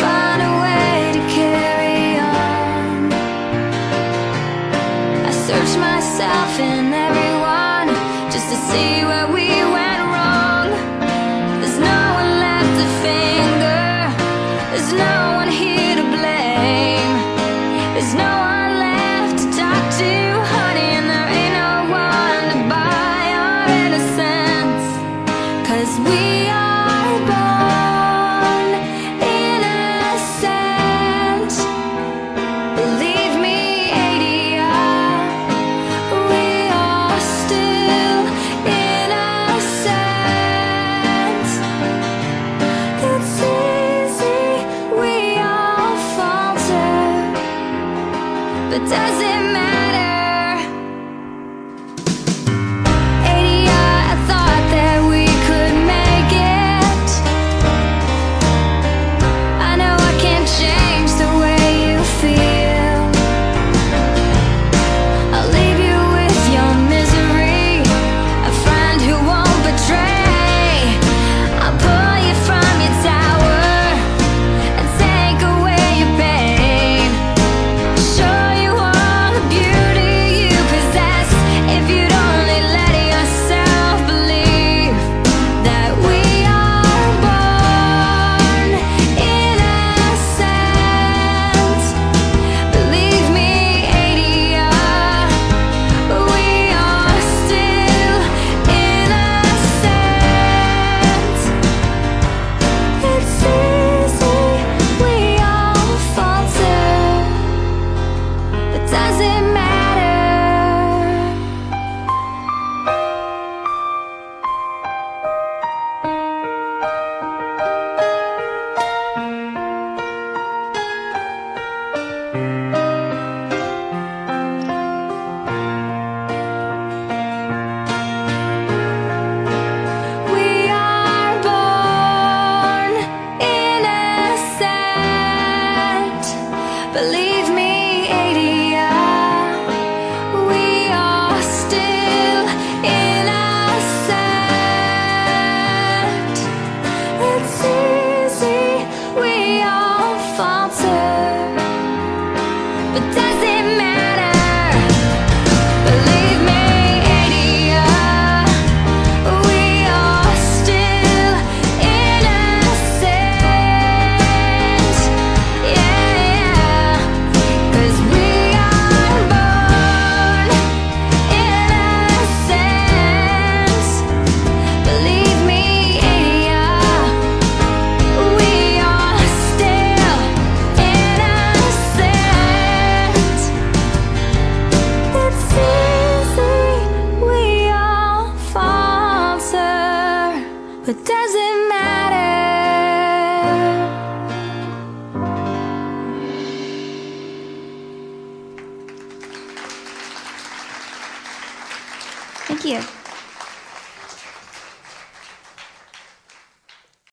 find a Does says